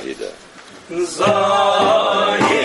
زاهدا زاهدا